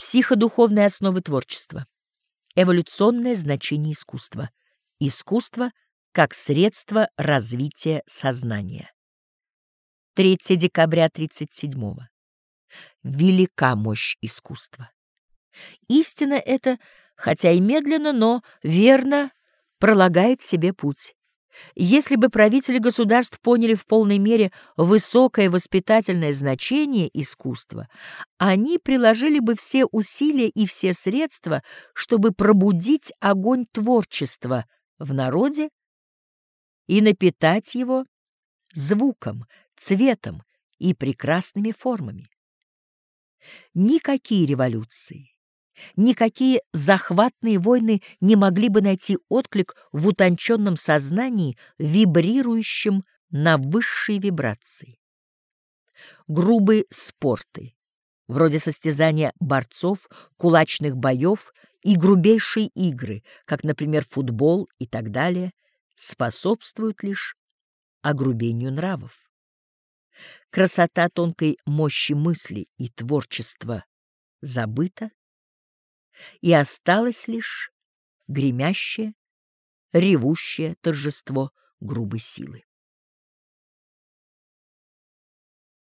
Психодуховные основы творчества. Эволюционное значение искусства. Искусство как средство развития сознания. 3 декабря 37 -го. Велика мощь искусства. Истина эта, хотя и медленно, но верно пролагает себе путь. Если бы правители государств поняли в полной мере высокое воспитательное значение искусства, они приложили бы все усилия и все средства, чтобы пробудить огонь творчества в народе и напитать его звуком, цветом и прекрасными формами. Никакие революции, никакие захватные войны не могли бы найти отклик в утонченном сознании, вибрирующем на высшие вибрации. Грубые спорты, вроде состязания борцов, кулачных боев и грубейшие игры, как, например, футбол и так далее, способствуют лишь огрубению нравов. Красота тонкой мощи мысли и творчества забыта, и осталось лишь гремящее, ревущее торжество грубой силы.